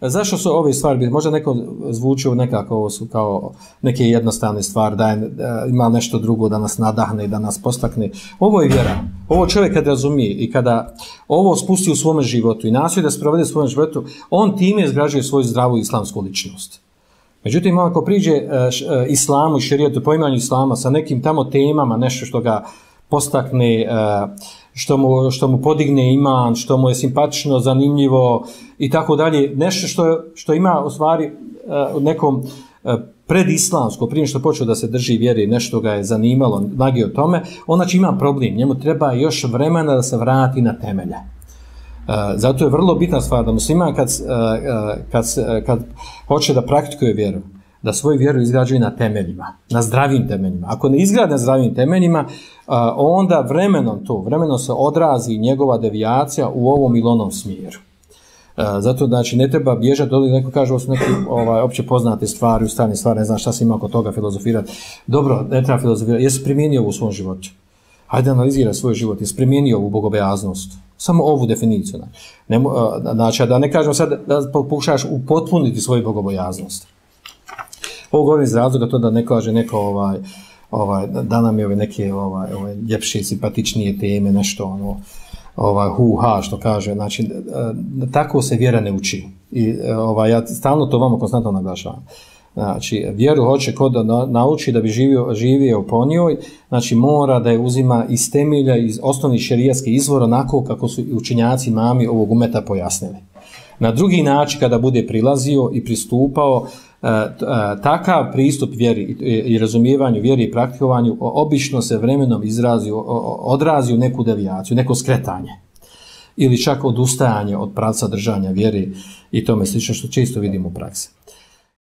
Zašto su ove stvari bitne? Možda neko zvuči nekako ovo su kao neke jednostavne stvari, da je, ima nešto drugo da nas nadahne, da nas postakne. Ovo je vjera. Ovo čovjek kad razumije i kada ovo spusti u svome životu i nastoji da sprovede u svome životu, on time izgrađuje svoju zdravu islamsku ličnost. Međutim, ako priđe e, e, islamu i širijetu, poimanju islama sa nekim tamo temama, nešto što ga postakne, e, što mu, što mu podigne iman, što mu je simpatično, zanimljivo i tako dalje, nešto što, što ima u stvari u nekom predislamsko, prije što počeo da se drži vjeri, nešto ga je zanimalo, nagi o tome, on znači ima problem, njemu treba još vremena da se vrati na temelje. Zato je vrlo bitna stvar da musliman kad, kad, kad hoće da praktikuje vjeru, da svoju vjeru izgrađuje na temeljima, na zdravim temeljima. Ako ne izgrade na zdravim temeljima, onda vremenom to, vremenom se odrazi njegova devijacija u ovom ili onom smjeru. Zato znači ne treba bježati doli, neko kaže ovo su neke ovaj, opće poznate stvari, ustavne stvari, ne znam šta se ima oko toga filozofirati. Dobro, ne treba filozofirati, jesi primijenio u svom životu? Hajde analiziraj svoj život, jesi primijenio ovu bogobojaznost? Samo ovu definiciju. Ne, znači, da ne kažem sad da pokušaš upotpuniti svoju bogobojaznost. Ovo govorim iz razloga to da ne kaže neko ovaj, ovaj, da nam je ove neke ovaj, ovaj, ljepše, simpatičnije teme, nešto ono, ovaj, hu, ha, što kaže. Znači, tako se vjera ne uči. I ovaj, ja stalno to vama konstantno naglašavam. Znači, vjeru hoće kod da nauči da bi živio, živio po njoj, znači mora da je uzima iz temelja, iz osnovnih šerijatskih izvora, onako kako su učenjaci mami ovog umeta pojasnili. Na drugi način, kada bude prilazio i pristupao, e, e, takav pristup vjeri i razumijevanju vjeri i praktikovanju obično se vremenom izrazi, odrazi u neku devijaciju, neko skretanje ili čak odustajanje od pravca držanja vjeri i tome slično što često vidimo u praksi.